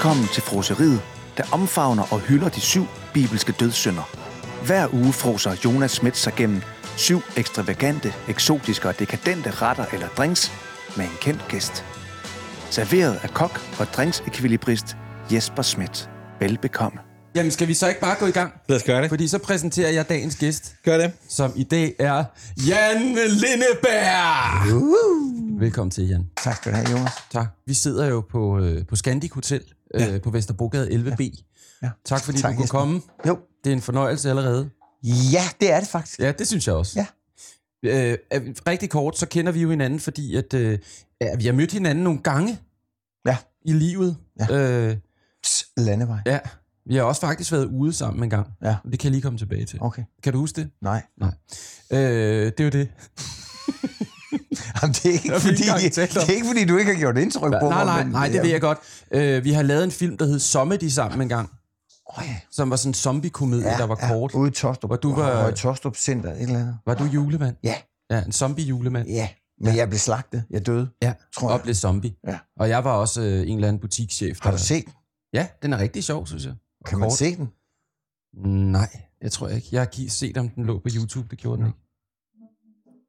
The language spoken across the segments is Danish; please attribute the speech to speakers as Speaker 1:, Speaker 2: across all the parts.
Speaker 1: Velkommen til froseriet, der omfavner og hylder de syv bibelske dødssynder. Hver uge froser Jonas Schmidt sig gennem syv ekstravagante, eksotiske og dekadente retter eller drinks med en kendt gæst. Serveret af kok og drinksekvilibrist Jesper Schmidt. Velbekomme.
Speaker 2: Jamen, skal vi så ikke bare gå i gang?
Speaker 3: Lad os gøre det.
Speaker 2: Fordi så præsenterer jeg dagens gæst,
Speaker 3: Gør det.
Speaker 2: som i dag er Jan Lindeberg. Uh. Velkommen til, Jan.
Speaker 4: Tak skal du have, Jonas.
Speaker 2: Tak. Vi sidder jo på, øh, på Scandic Hotel øh, på Vesterbrogade 11B.
Speaker 4: Ja.
Speaker 2: Tak fordi
Speaker 4: Tak,
Speaker 2: du kunne
Speaker 4: Jesper.
Speaker 2: komme.
Speaker 4: Jo.
Speaker 2: Det er en fornøjelse allerede.
Speaker 4: Ja, det er det faktisk.
Speaker 2: Ja, det synes jeg også.
Speaker 4: Ja.
Speaker 2: Øh, rigtig kort, så kender vi jo hinanden, fordi at, øh, ja, vi har mødt hinanden nogle gange
Speaker 4: Ja.
Speaker 2: i livet.
Speaker 4: Ja.
Speaker 2: Øh,
Speaker 4: Pss, landevej.
Speaker 2: ja. Vi har også faktisk været ude sammen en gang.
Speaker 4: Ja.
Speaker 2: Det kan jeg lige komme tilbage til.
Speaker 4: Okay.
Speaker 2: Kan du huske det?
Speaker 4: Nej.
Speaker 2: Øh, det er jo det.
Speaker 4: Jamen, det, er ikke fordi, det, er ikke fordi, du ikke har gjort indtryk på
Speaker 2: nej,
Speaker 4: mig.
Speaker 2: nej,
Speaker 4: men-
Speaker 2: nej, det ved jeg godt. Øh, vi har lavet en film, der hed Somedy sammen en gang,
Speaker 4: Åh, ja.
Speaker 2: som var sådan en zombie-komedie, der var kort.
Speaker 4: Ude i Tostrup.
Speaker 2: Hvor du var-
Speaker 4: Høje Tostrup Center, et eller andet.
Speaker 2: Var du julemand?
Speaker 4: Ja,
Speaker 2: Ja, en zombie-julemand.
Speaker 4: ja. Men jeg blev slagtet. Jeg døde.
Speaker 2: Ja,
Speaker 4: Tror jeg.
Speaker 2: og blev zombie.
Speaker 4: Ja.
Speaker 2: Og jeg var også øh, en eller anden butikschef.
Speaker 4: Har
Speaker 2: der-
Speaker 4: du set den?
Speaker 2: Ja, den er rigtig sjov, synes jeg. Og
Speaker 4: Kan man
Speaker 2: kort.
Speaker 4: se den?
Speaker 2: Nej, jeg tror ikke. Jeg har set, om den lå på YouTube. Det gjorde den ikke.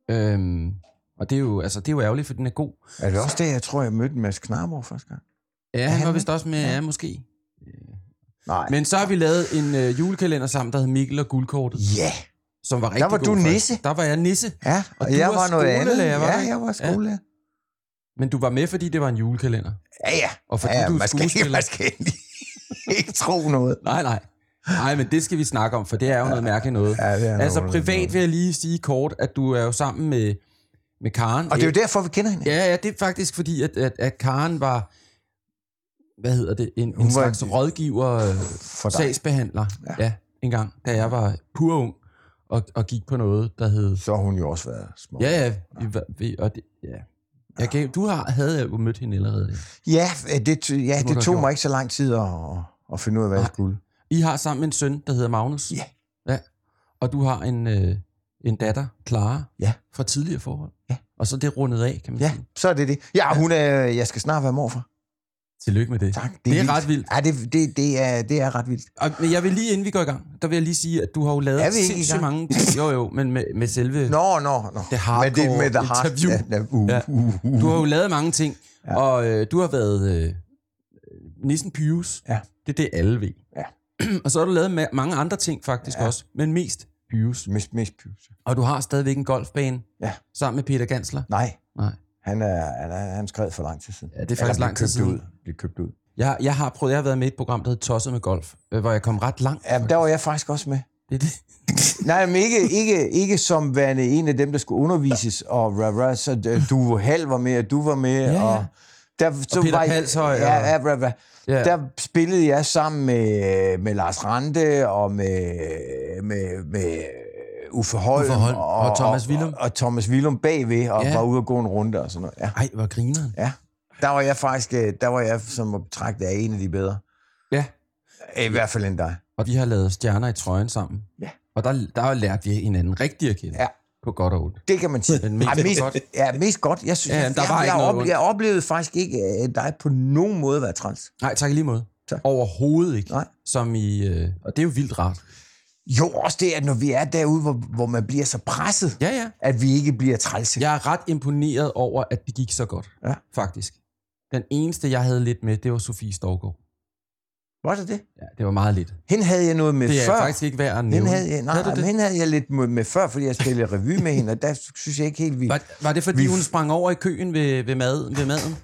Speaker 2: Øhm, og det er, jo, altså, det er jo ærgerligt, for den er god.
Speaker 4: Er det også det, jeg tror, jeg mødte Mads Knarborg første gang?
Speaker 2: Ja, han
Speaker 4: han
Speaker 2: var vist også med, ja,
Speaker 4: Ja.
Speaker 2: måske.
Speaker 4: Nej.
Speaker 2: Men så har vi lavet en øh, julekalender sammen, der hed Mikkel og Guldkortet,
Speaker 4: Ja.
Speaker 2: som var rigtig
Speaker 4: Der var
Speaker 2: god,
Speaker 4: du
Speaker 2: faktisk.
Speaker 4: nisse.
Speaker 2: Der var jeg nisse.
Speaker 4: Ja,
Speaker 2: Og
Speaker 4: og,
Speaker 2: du
Speaker 4: jeg
Speaker 2: var
Speaker 4: var noget andet.
Speaker 2: var
Speaker 4: Ja, jeg var skolelærer.
Speaker 2: Men du var med, fordi det var en julekalender.
Speaker 4: Ja, ja.
Speaker 2: Og fordi
Speaker 4: ja, ja
Speaker 2: du er
Speaker 4: man skal, man skal ikke, tro noget.
Speaker 2: Nej, nej. Nej, men det skal vi snakke om, for det er jo noget mærkeligt noget.
Speaker 4: Ja, det er
Speaker 2: altså
Speaker 4: noget-
Speaker 2: privat vil jeg lige sige kort, at du er jo sammen med, med Karen.
Speaker 4: Og det er jo derfor, vi kender hende.
Speaker 2: Ja, ja, det er faktisk fordi, at, at, at Karen var, hvad hedder det, en, en slags rådgiver, øh,
Speaker 4: For dig.
Speaker 2: sagsbehandler, ja.
Speaker 4: Ja.
Speaker 2: en gang, da jeg var pur ung, og, og gik på noget, der hed...
Speaker 4: Så har hun jo også været små.
Speaker 2: Ja, ja, vi, vi, og det, ja. Jeg gav, du har, havde jo mødt hende allerede.
Speaker 4: Ja, det, ja,
Speaker 2: Det
Speaker 4: tog mig ikke så lang tid at, at finde ud af, hvad jeg
Speaker 2: Nej.
Speaker 4: skulle.
Speaker 2: I har sammen en søn, der hedder Magnus.
Speaker 4: Ja.
Speaker 2: ja. Og du har en, øh, en datter, Clara,
Speaker 4: Ja.
Speaker 2: fra tidligere forhold.
Speaker 4: Ja.
Speaker 2: Og så det rundet af, kan man
Speaker 4: Ja,
Speaker 2: sige.
Speaker 4: så er det det. Ja, hun er, jeg skal snart være morfar.
Speaker 2: Tillykke med det.
Speaker 4: Tak.
Speaker 2: Det er ret vildt.
Speaker 4: Ja, det, det, det, er, det er ret vildt.
Speaker 2: Og, men jeg vil lige, inden vi går i gang, der vil jeg lige sige, at du har jo lavet sindssygt mange ting. Jo, jo, men med, med selve...
Speaker 4: Nå, nå, nå.
Speaker 2: Det hardcore
Speaker 4: med det, med the hard,
Speaker 2: interview.
Speaker 4: Ja, uh,
Speaker 2: Ja.
Speaker 4: uh, uh.
Speaker 2: Du har jo lavet mange ting, ja. Og øh, du har været øh, Nissen Pyrus.
Speaker 4: Ja.
Speaker 2: Det er det, alle ved.
Speaker 4: Ja.
Speaker 2: og så har du lavet ma- mange andre ting faktisk. Ja. også, men mest Pyrus.
Speaker 4: Mest, mest pys.
Speaker 2: Og du har stadigvæk en golfbane
Speaker 4: Ja.
Speaker 2: sammen med Peter Gansler.
Speaker 4: Nej,
Speaker 2: Nej.
Speaker 4: han er, han er han skrev for lang tid siden.
Speaker 2: Ja, det er faktisk
Speaker 4: Eller
Speaker 2: lang tid siden.
Speaker 4: Ud. Blev købt ud.
Speaker 2: Jeg, jeg har prøvet, jeg har været med i et program, der hedder Tosset med Golf, øh, hvor jeg kom ret langt.
Speaker 4: Ja, der var jeg faktisk også med.
Speaker 2: Det er det.
Speaker 4: Nej, men ikke, ikke, ikke som værende en af dem, der skulle undervises, og rah, så øh, du Hal var med, og du var med,
Speaker 2: Ja, ja.
Speaker 4: og... Der, så
Speaker 2: Peter
Speaker 4: var
Speaker 2: Palshøj,
Speaker 4: Ja,
Speaker 2: og-
Speaker 4: ja, rah,
Speaker 2: Ja.
Speaker 4: Der spillede jeg sammen med, med Lars Rante og med, med, med Uffe Holm,
Speaker 2: Uffe Holm og Thomas Willum.
Speaker 4: Og, og Thomas Willum bagved, og
Speaker 2: Ja.
Speaker 4: var ude og gå en runde og sådan noget. Ja.
Speaker 2: Ej, hvor grineren.
Speaker 4: ja. Der var jeg faktisk, øh, der var jeg som at betragte af en af de bedre.
Speaker 2: Ja.
Speaker 4: I hvert fald end dig.
Speaker 2: Og vi har lavet stjerner i trøjen sammen.
Speaker 4: Ja.
Speaker 2: Og der, der har lært vi hinanden rigtig at kende.
Speaker 4: Ja.
Speaker 2: På godt og ondt.
Speaker 4: Det kan man sige.
Speaker 2: Men mest
Speaker 4: Ej, mest,
Speaker 2: godt.
Speaker 4: Ja, mest godt. Jeg, synes,
Speaker 2: Ja,
Speaker 4: ja,
Speaker 2: jamen, der
Speaker 4: jeg,
Speaker 2: var
Speaker 4: jeg,
Speaker 2: ikke
Speaker 4: jeg,
Speaker 2: noget
Speaker 4: op,
Speaker 2: ondt.
Speaker 4: jeg oplevede faktisk ikke at dig på nogen måde være træls.
Speaker 2: Nej, tak i lige måde.
Speaker 4: Tak.
Speaker 2: Overhovedet ikke.
Speaker 4: Nej.
Speaker 2: Som i, øh, og det er jo vildt rart.
Speaker 4: Jo, også det, at når vi er derude, hvor, hvor man bliver så presset,
Speaker 2: Ja, ja.
Speaker 4: at vi ikke bliver trælse.
Speaker 2: Jeg er ret imponeret over, at det gik så godt.
Speaker 4: Ja.
Speaker 2: Faktisk. Den eneste, jeg havde lidt med, det var Sofie Storgård.
Speaker 4: Var det det?
Speaker 2: Ja, det var meget lidt.
Speaker 4: Hende havde jeg noget med
Speaker 2: Det er
Speaker 4: før.
Speaker 2: faktisk ikke værd at nævne.
Speaker 4: hende havde, jeg, nej,
Speaker 2: Havde det?
Speaker 4: hende havde jeg lidt med, med før, fordi jeg spillede revy med hende, og der synes jeg ikke helt, vi...
Speaker 2: Var, var det, fordi
Speaker 4: Vi-
Speaker 2: hun sprang over i køen ved, ved, mad, ved maden?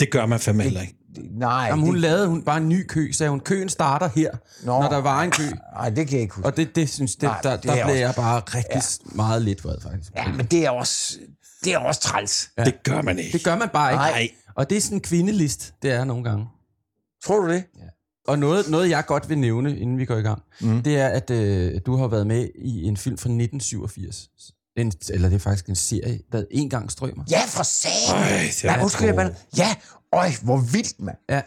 Speaker 3: Det gør man fandme heller ikke.
Speaker 4: Nej,
Speaker 2: Jamen, hun
Speaker 4: det,
Speaker 2: lavede hun bare en ny kø, sagde hun. Køen starter her,
Speaker 4: Nå.
Speaker 2: når der var en kø.
Speaker 4: nej, det kan jeg ikke huske.
Speaker 2: Og det, det synes det,
Speaker 4: Nej,
Speaker 2: der,
Speaker 4: det
Speaker 2: der
Speaker 4: er
Speaker 2: blev
Speaker 4: også-
Speaker 2: jeg bare rigtig ja. meget lidt vred, faktisk.
Speaker 4: Ja, men det er også, det er også træls.
Speaker 2: Ja.
Speaker 3: Det gør man ikke.
Speaker 2: Det gør man bare ikke.
Speaker 4: Nej.
Speaker 2: Og det er sådan en kvindelist, det er nogle gange.
Speaker 4: Tror du det?
Speaker 2: Og noget, noget jeg godt vil nævne, inden vi går i gang, mm. det er, at øh, du har været med i en film fra 1987. En, eller det er faktisk en serie, der en gang strømmer.
Speaker 4: Ja, for
Speaker 3: er
Speaker 4: Nej, undskyld, jeg. Ja, øj, hvor vildt, mand.
Speaker 2: Ja,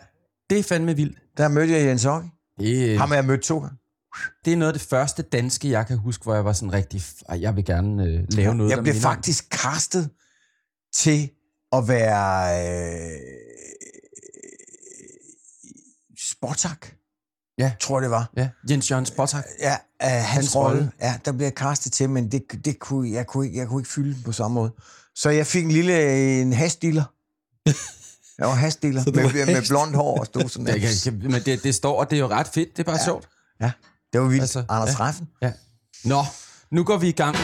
Speaker 2: det er fandme vildt.
Speaker 4: Der mødte jeg Jens Ocke.
Speaker 2: Det,
Speaker 4: Ham har jeg mødt to gange.
Speaker 2: det er noget af det første danske, jeg kan huske, hvor jeg var sådan rigtig, "Ej, jeg vil gerne øh, lave noget,
Speaker 4: Jeg blev
Speaker 2: minder om-"
Speaker 4: faktisk castet til at være... Øh, Spotak.
Speaker 2: Ja.
Speaker 4: Tror det var.
Speaker 2: Ja, Jens Jørgen Spottak.
Speaker 4: Ja, uh, hans, hans rolle.
Speaker 2: rolle.
Speaker 4: Ja, der bliver castet til, men det, det kunne, jeg, kunne ikke, jeg kunne ikke fylde på samme måde. Så jeg fik en lille en hasdealer. Jeg var
Speaker 3: du
Speaker 4: med,
Speaker 3: var
Speaker 4: med
Speaker 3: hast-
Speaker 4: blondt hår og stod sådan der.
Speaker 2: men det, det står, og det er jo ret fedt. Det er bare ja. sjovt.
Speaker 4: Ja, det var vildt.
Speaker 2: Altså,
Speaker 4: Altså, Anders
Speaker 2: ja.
Speaker 4: ja. Reffen.
Speaker 2: Ja. Nå, nu går vi i gang.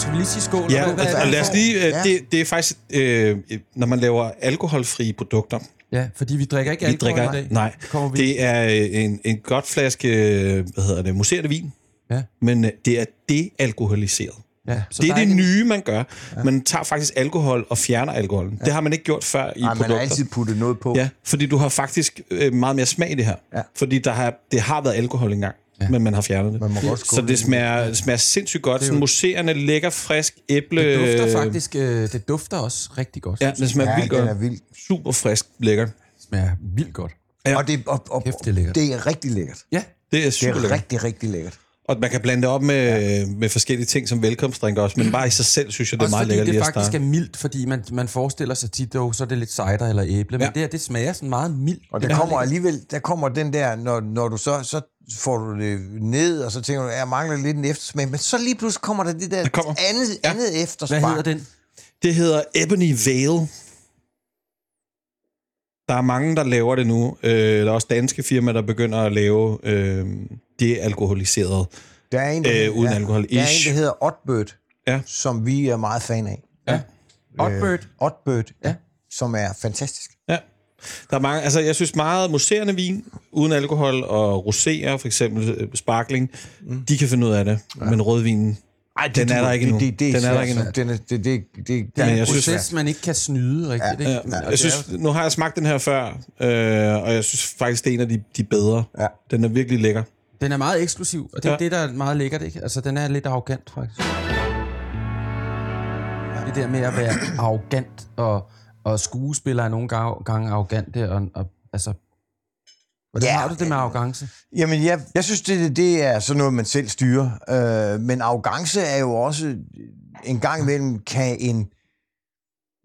Speaker 2: Skal vi lige sige skål?
Speaker 3: Ja,
Speaker 2: Hvad- det,
Speaker 3: lad os lige, øh,
Speaker 4: Ja.
Speaker 3: det, det er faktisk, øh, når man laver alkoholfrie produkter,
Speaker 2: Ja, fordi vi drikker ikke
Speaker 3: vi
Speaker 2: alkohol
Speaker 3: drikker,
Speaker 2: i dag.
Speaker 3: nej,
Speaker 2: vi-
Speaker 3: det er øh, en, en godt flaske, øh, hvad hedder det, muserende vin,
Speaker 2: Ja.
Speaker 3: men øh, det er dealkoholiseret.
Speaker 2: Ja, så
Speaker 3: det er det
Speaker 2: ikke-
Speaker 3: nye, man gør. Man tager faktisk alkohol og fjerner alkoholen. Det har man ikke gjort før i
Speaker 4: Nej, man
Speaker 3: produkter.
Speaker 4: har altid puttet noget på.
Speaker 3: Ja, fordi du har faktisk meget mere smag i det her.
Speaker 4: Ja.
Speaker 3: Fordi der har, det har været alkohol engang, ja. men man har fjernet det.
Speaker 4: Man må godt
Speaker 3: Så det smager, det smager sindssygt godt. Sådan mousserende, lækker, frisk æble.
Speaker 2: Det dufter faktisk, øh, det dufter også rigtig godt.
Speaker 3: Ja, det smager
Speaker 4: Ja,
Speaker 3: vildt
Speaker 4: den
Speaker 3: godt.
Speaker 4: er vild.
Speaker 3: Super frisk, lækker.
Speaker 2: Det smager vildt godt.
Speaker 3: Ja.
Speaker 4: Og, det, og, og,
Speaker 2: det er lækkert.
Speaker 4: det er rigtig lækkert.
Speaker 2: Ja,
Speaker 3: Det er
Speaker 4: Det
Speaker 3: super
Speaker 4: er
Speaker 3: lækkert.
Speaker 4: rigtig, rigtig lækkert.
Speaker 3: Og man kan blande det op med, med forskellige ting som velkomstdrink også, men bare i sig selv synes jeg, det er
Speaker 2: også
Speaker 3: meget lækkert
Speaker 2: det
Speaker 3: lige at
Speaker 2: faktisk
Speaker 3: starte.
Speaker 2: er mildt, fordi man, man forestiller sig tit, at så er det lidt cider eller æble, men
Speaker 3: Ja.
Speaker 2: det her, det smager sådan meget mildt.
Speaker 4: Og der
Speaker 2: Det er
Speaker 4: kommer alligevel, der kommer den der, når, når du så, så får du det ned, og så tænker du, jeg mangler lidt en eftersmag, men så lige pludselig kommer der det der
Speaker 3: kommer.
Speaker 4: andet,
Speaker 3: Ja.
Speaker 4: andet eftersmag.
Speaker 2: Hvad hedder den?
Speaker 3: Det hedder Ebony Vale. Der er mange, der laver det nu. Øh, der er også danske firmaer, der begynder at lave øh, det alkoholiseret.
Speaker 4: Der er en, der,
Speaker 3: Øh, uden alkohol.
Speaker 4: Der er en, der hedder Oddbird,
Speaker 3: Ja.
Speaker 4: som vi er meget fan af.
Speaker 2: Ja. Oddbird.
Speaker 4: Oddbird,
Speaker 2: Ja.
Speaker 4: som er fantastisk.
Speaker 3: Ja. Der er mange, altså jeg synes meget muserende vin, uden alkohol, og roséer, for eksempel øh, sparkling, mm. de kan finde ud af det. Ja. Men rødvinen,
Speaker 4: Ej,
Speaker 3: Den er der ikke endnu.
Speaker 4: Det, det, det
Speaker 3: Den er der ikke endnu.
Speaker 4: Den er, det, det, det, det,
Speaker 2: Det
Speaker 3: Men
Speaker 2: er en
Speaker 3: jeg synes-
Speaker 2: proces, man ikke kan snyde rigtigt.
Speaker 4: Ja,
Speaker 2: ikke? Men, og
Speaker 3: jeg
Speaker 2: det
Speaker 3: synes, nu har jeg smagt den her før, øh, og jeg synes faktisk, det er en af de, de bedre.
Speaker 4: Ja.
Speaker 3: Den er virkelig lækker.
Speaker 2: Den er meget eksklusiv, og det er
Speaker 3: Ja.
Speaker 2: det, der er meget lækkert, ikke? Altså, den er lidt arrogant, faktisk. Det der med at være arrogant, og, og skuespillere er nogle gange, arrogante, og, og altså... Hvordan
Speaker 4: Ja,
Speaker 2: har du det med arrogance?
Speaker 4: Jamen, jeg, jeg synes, det, det er sådan noget, man selv styrer. Øh, men arrogance er jo også en gang imellem kan en,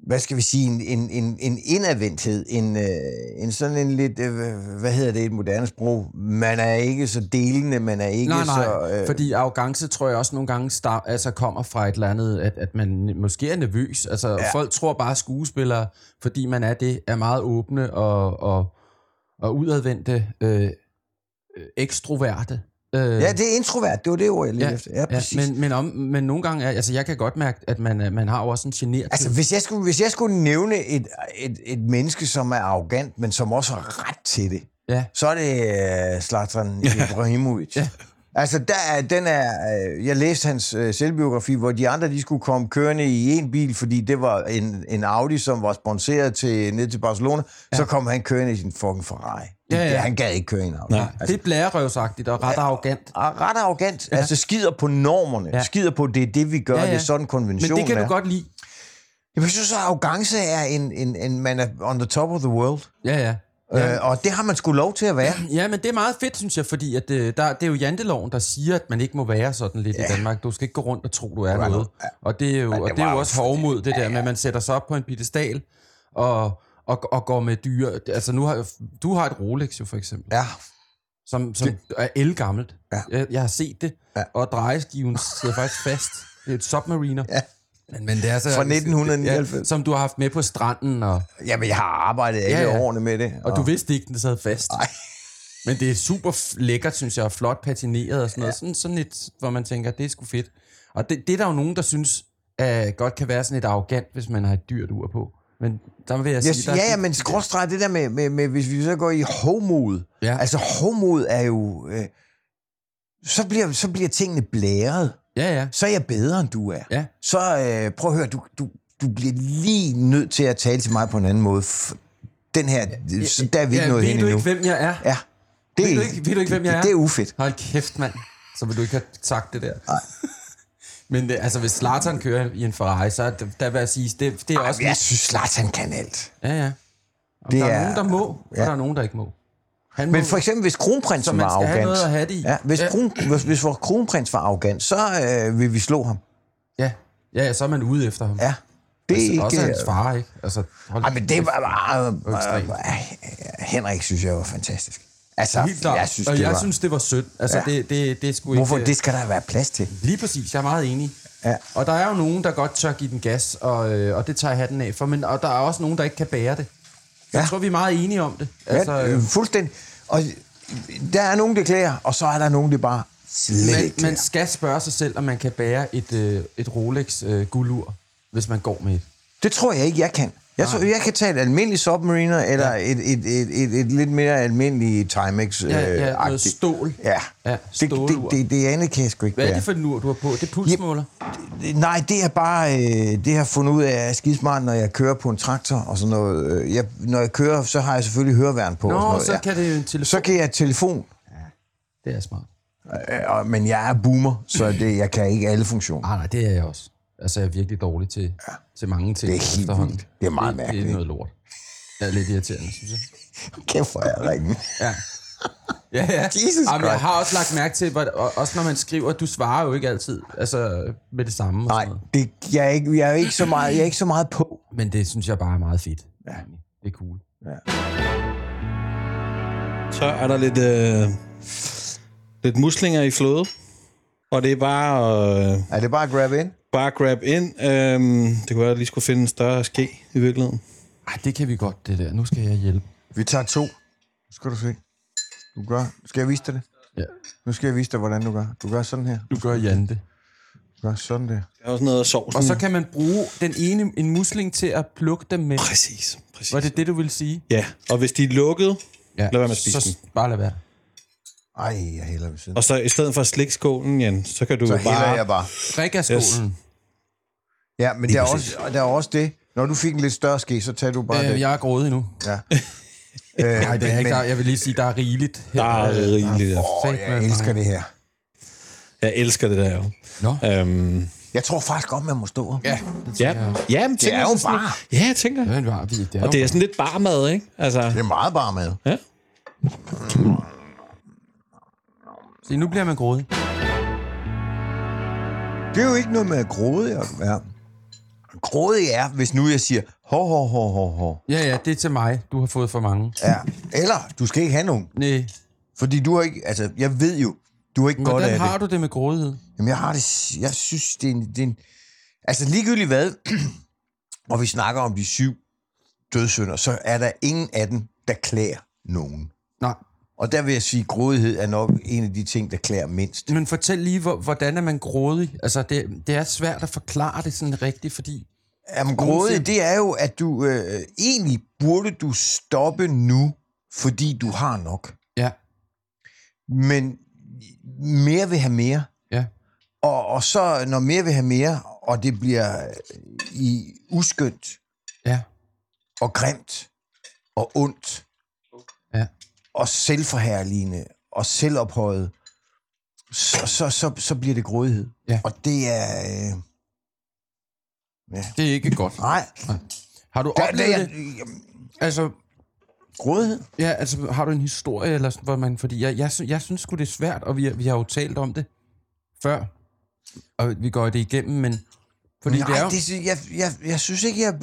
Speaker 4: hvad skal vi sige, en, en, en, en indadvendthed, en, øh, en sådan en lidt, øh, hvad hedder det et moderne sprog? Man er ikke så delende, man er ikke
Speaker 2: Nej, nej,
Speaker 4: så...
Speaker 2: øh... fordi arrogance tror jeg også nogle gange start, altså kommer fra et eller andet, at, at man måske er nervøs. Altså, ja.
Speaker 4: Ja.
Speaker 2: folk tror bare, at skuespillere, fordi man er det, er meget åbne og, og, og udadvendte, øh, øh, ekstroverte. Øh,
Speaker 4: Ja, det er introvert, det var det ord, jeg lige
Speaker 2: ja,
Speaker 4: efter. Ja,
Speaker 2: ja,
Speaker 4: præcis.
Speaker 2: men, men, om, men nogle gange, er, altså jeg kan godt mærke, at man, øh, man har jo også en generet...
Speaker 4: Altså, hvis jeg skulle, hvis jeg skulle nævne et, et, et menneske, som er arrogant, men som også har ret til det,
Speaker 2: ja,
Speaker 4: så er det uh, Zlatan Ibrahimovic.
Speaker 2: Ja.
Speaker 4: Altså, der er, den er, øh, jeg læste hans øh, selvbiografi, hvor de andre, de skulle komme kørende i en bil, fordi det var en, en Audi, som var sponsoreret til, ned til Barcelona. Ja. Så kom han kørende i sin fucking Ferrari.
Speaker 2: Ja, ja.
Speaker 4: Han gad ikke køre en Audi.
Speaker 3: Nej.
Speaker 2: det er blærerøvsagtigt og ret arrogant.
Speaker 4: Og ret arrogant. Ja. Altså skider på normerne.
Speaker 2: Ja.
Speaker 4: Ja. Skider på, det er det, vi gør.
Speaker 2: Ja,
Speaker 4: Ja,
Speaker 2: ja.
Speaker 4: ja. Det er sådan
Speaker 2: Men
Speaker 4: konventionen
Speaker 2: det kan
Speaker 4: er.
Speaker 2: du godt lide.
Speaker 4: Jeg synes, at arrogance er en, en, en, man er on the top of the world.
Speaker 2: Ja, ja.
Speaker 4: Ja. Øh, og det har man sgu lov til at være.
Speaker 2: Ja, men det er meget fedt, synes jeg, fordi at, øh, der, det er jo janteloven, der siger, at man ikke må være sådan lidt ja. i Danmark. Du skal ikke gå rundt og tro, du er noget.
Speaker 4: nu-
Speaker 2: Og det er jo,
Speaker 4: Men det
Speaker 2: og det er jo også hovmod, det der med, at man sætter sig op på en pedestal og, og, og går med dyr. Altså, nu har, du har et Rolex jo, for eksempel,
Speaker 4: Ja.
Speaker 2: som, som er elgammelt.
Speaker 4: Ja.
Speaker 2: Jeg, jeg har set det,
Speaker 4: Ja.
Speaker 2: og drejeskiven sidder faktisk fast. Det er et submariner.
Speaker 4: Ja.
Speaker 2: Men, men det er så,
Speaker 4: Fra 1999.
Speaker 2: Ja, som du har haft med på stranden, og,
Speaker 4: Jamen, jeg har arbejdet alle
Speaker 2: Ja,
Speaker 4: ja, årene med det.
Speaker 2: og du vidste ikke, den sad fast.
Speaker 4: Nej.
Speaker 2: Men det er super lækkert, synes jeg, og flot patineret og sådan noget. Sådan, sådan et, hvor man tænker, det er sgu fedt. Og det, det er der jo nogen, der synes, at godt kan være sådan lidt arrogant, hvis man har et dyrt ur på. Men der vil jeg sige...
Speaker 4: Jeg,
Speaker 2: der,
Speaker 4: ja, ja, men skråstreg det der med, med, med, hvis vi så går i hovmod.
Speaker 2: Ja.
Speaker 4: Altså, hovmod er jo... Øh, så, bliver, så bliver tingene blæret.
Speaker 2: Ja, ja.
Speaker 4: Så er jeg bedre, end du er.
Speaker 2: Ja.
Speaker 4: Så øh, prøv at høre, du, du, du bliver lige nødt til at tale til mig på en anden måde. Den her, så der er vi ikke
Speaker 2: ja, ved
Speaker 4: hen
Speaker 2: du
Speaker 4: endnu.
Speaker 2: ikke, hvem jeg er?
Speaker 4: Ja. Det,
Speaker 2: Ved du ikke- ved du ikke, hvem jeg er?
Speaker 4: Det er ufedt.
Speaker 2: Hold kæft, mand. Så vil du ikke have sagt det der. Nej. Men det, altså, hvis Zlatan kører i en Ferrari, så er det, der vil jeg sige, det, det er
Speaker 4: Ej,
Speaker 2: også...
Speaker 4: jeg synes, Zlatan kan alt.
Speaker 2: Ja, ja. Og
Speaker 4: Det
Speaker 2: der er,
Speaker 4: er-
Speaker 2: nogen, der må, og
Speaker 4: ja.
Speaker 2: der er nogen, der ikke må. Han
Speaker 4: Men
Speaker 2: må,
Speaker 4: for eksempel, hvis kronprinsen var arrogant...
Speaker 2: noget at have det i.
Speaker 4: Ja, hvis,
Speaker 2: Ja.
Speaker 4: Kron, hvis, hvis vores kronprins var arrogant, så øh, vil vi slå ham.
Speaker 2: ja, ja, så er man ude efter ham.
Speaker 4: Ja. Det er
Speaker 2: altså,
Speaker 4: ikke...
Speaker 2: Også hans far, ikke? Altså, hold
Speaker 4: Ej, men det var bare...
Speaker 2: ekstremt.
Speaker 4: Øh, Henrik synes jeg var fantastisk. Altså,
Speaker 2: Helt klart.
Speaker 4: jeg synes,
Speaker 2: og
Speaker 4: det
Speaker 2: jeg
Speaker 4: var...
Speaker 2: synes, det var sødt. Altså,
Speaker 4: Ja.
Speaker 2: det, det, det sgu
Speaker 4: Hvorfor?
Speaker 2: ikke...
Speaker 4: Det skal der være plads til.
Speaker 2: Lige præcis, jeg er meget enig.
Speaker 4: Ja.
Speaker 2: Og der er jo nogen, der godt tør give den gas, og, øh, og det tager jeg hatten af for, men og der er også nogen, der ikke kan bære det. Jeg
Speaker 4: Ja.
Speaker 2: tror, vi er meget enige om det.
Speaker 4: Altså, ja, øh, fuldstændig. Og der er nogen, det klæder, og så er der nogen, det bare slet
Speaker 2: man,
Speaker 4: ikke klæder.
Speaker 2: man skal spørge sig selv, om man kan bære et, øh, et Rolex øh, guldur, hvis man går med et.
Speaker 4: Det tror jeg ikke, jeg kan. Jeg, tror, jeg kan tage et almindeligt Submariner, eller et, et, et, et, et lidt mere almindeligt Timex.
Speaker 2: Ja, ja, noget
Speaker 4: agtigt.
Speaker 2: stål.
Speaker 4: Ja.
Speaker 2: Ja,
Speaker 4: det,
Speaker 2: stålur.
Speaker 4: det, det, det andet kan jeg sgu ikke
Speaker 2: Hvad er det for en ur, du har på? Det er pulsmåler?
Speaker 4: Nej, det er bare, øh, det har fundet ud af, at jeg er skidesmart, når jeg kører på en traktor og sådan noget. Øh, Jeg, når jeg kører, så har jeg selvfølgelig høreværn på. og sådan
Speaker 2: Nå,
Speaker 4: noget,
Speaker 2: så
Speaker 4: ja.
Speaker 2: kan det jo en telefon.
Speaker 4: så kan jeg telefon,
Speaker 2: Det er smart.
Speaker 4: øh, men jeg er boomer, så det, jeg kan ikke alle funktioner.
Speaker 2: Ah, nej, det er jeg også. Altså, jeg er virkelig dårlig til, ja. til mange ting
Speaker 4: Det er helt vildt. Det er meget
Speaker 2: det, Det
Speaker 4: mærkeligt.
Speaker 2: er noget lort. Det er lidt irriterende, synes jeg.
Speaker 4: Kæft, hvor er jeg ringe.
Speaker 2: Ja. Ja, ja.
Speaker 4: Jesus
Speaker 2: Jamen, jeg har også lagt mærke til, hvor, og- også når man skriver, du svarer jo ikke altid altså, med det samme. Og
Speaker 4: Nej, det, jeg, er ikke, jeg, er ikke så meget, jeg er ikke så meget på.
Speaker 2: Men det synes jeg bare er meget fedt.
Speaker 4: Ja.
Speaker 2: Det er cool.
Speaker 3: Så er der lidt, øh, lidt muslinger i flåde. Og det er bare øh,
Speaker 4: Er det bare at grab ind?
Speaker 3: Bare grab ind. Øhm, det kunne være, at jeg lige skulle finde en større ske i virkeligheden.
Speaker 2: Ej, det kan vi godt, det der. Nu skal jeg hjælpe.
Speaker 4: Vi tager to. Nu skal du se. Du gør. Skal jeg vise dig det?
Speaker 2: Ja.
Speaker 4: Nu skal jeg vise dig, hvordan du gør. Du gør sådan her.
Speaker 2: Du gør Jan det.
Speaker 4: Du gør sådan der.
Speaker 3: Der er også noget af sovsen.
Speaker 2: Og så kan man bruge den ene, en musling til at plukke dem med.
Speaker 3: Præcis, præcis.
Speaker 2: Var det det, du ville sige?
Speaker 3: Ja, og hvis de er lukket,
Speaker 2: Ja.
Speaker 3: Lad være med at spise
Speaker 2: så
Speaker 3: den.
Speaker 2: bare lad være.
Speaker 4: Ej, jeg hælder ved siden.
Speaker 3: og så i stedet for at slikke skålen, Jan, så kan du
Speaker 4: Så
Speaker 3: bare...
Speaker 4: hælder jeg bare.
Speaker 2: Drik af skålen.
Speaker 4: Ja, men der er, også, der er også det. Når du fik en lidt større ske, så tager du bare
Speaker 2: Øh,
Speaker 4: det.
Speaker 2: jeg er grådig nu.
Speaker 4: Ja. øh,
Speaker 2: Nej, det er ikke der. Jeg vil lige sige, der er rigeligt. her.
Speaker 3: Der er rigeligt. der.
Speaker 4: Åh, jeg elsker det her.
Speaker 3: Jeg elsker det der jo.
Speaker 2: Nå.
Speaker 3: Øhm,
Speaker 4: Jeg tror faktisk godt, man må stå.
Speaker 2: Ja, det
Speaker 3: ja, ja men
Speaker 4: Det er jo bare.
Speaker 3: lidt- Ja, jeg tænker.
Speaker 2: Det er, en var- det er,
Speaker 3: Og det er sådan lidt barmad, ikke? Altså,
Speaker 4: Det er meget bare med.
Speaker 3: ja.
Speaker 2: Se, nu bliver man grådig.
Speaker 4: Det er jo ikke noget med grådig at være. Grådig er, hvis nu jeg siger, hov, hov, hov, hov, hov.
Speaker 2: Ja, ja, det er til mig. Du har fået for mange.
Speaker 4: Ja. Eller, du skal ikke have nogen.
Speaker 2: Nej.
Speaker 4: Fordi du har ikke, altså, jeg ved jo, du har ikke godt
Speaker 2: Hvordan
Speaker 4: af
Speaker 2: har
Speaker 4: det.
Speaker 2: du det med grådighed?
Speaker 4: Jamen, jeg har det, jeg synes, det er en, det er en altså ligegyldigt hvad, og vi snakker om de syv dødssynder, så er der ingen af dem, der klæder nogen.
Speaker 2: Nej.
Speaker 4: Og der vil jeg sige, at grådighed er nok en af de ting, der klæder mindst.
Speaker 2: Men fortæl lige, hvor- hvordan er man grådig? Altså, det, det er svært at forklare det sådan rigtigt, fordi...
Speaker 4: Jamen, grådig, det er jo, at du øh, egentlig burde du stoppe nu, fordi du har nok.
Speaker 2: Ja,
Speaker 4: Men mere vil have mere.
Speaker 2: ja,
Speaker 4: Og, og så, når mere vil have mere, og det bliver i uskyndt
Speaker 2: ja,
Speaker 4: og grimt og ondt. Og selvforherligende og selvophøjet, så, så, så, så bliver det grådighed.
Speaker 2: Ja.
Speaker 4: Og det er... Øh,
Speaker 2: Det er ikke godt.
Speaker 4: nej,
Speaker 2: Har du
Speaker 4: der,
Speaker 2: oplevet
Speaker 4: der,
Speaker 2: det? Altså,
Speaker 4: grådighed?
Speaker 2: ja, altså, har du en historie, eller sådan, hvor man... Fordi jeg, jeg, jeg synes sgu, det er svært, og vi, vi har jo talt om det før, og vi går det igennem, men... Fordi
Speaker 4: Nej,
Speaker 2: det er jo...
Speaker 4: det, sy- jeg, jeg, jeg synes ikke, jeg